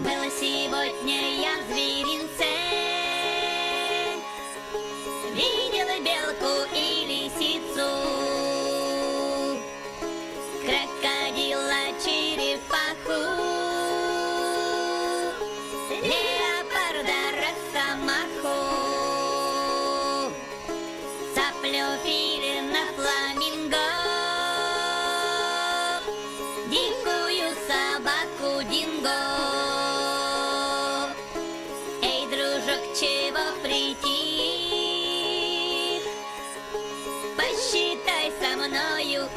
Было сегодня я в зверинце Видела белку и лисицу. Крокодила, черепаху. Леопарда, росомаху Цаплю, 様の言う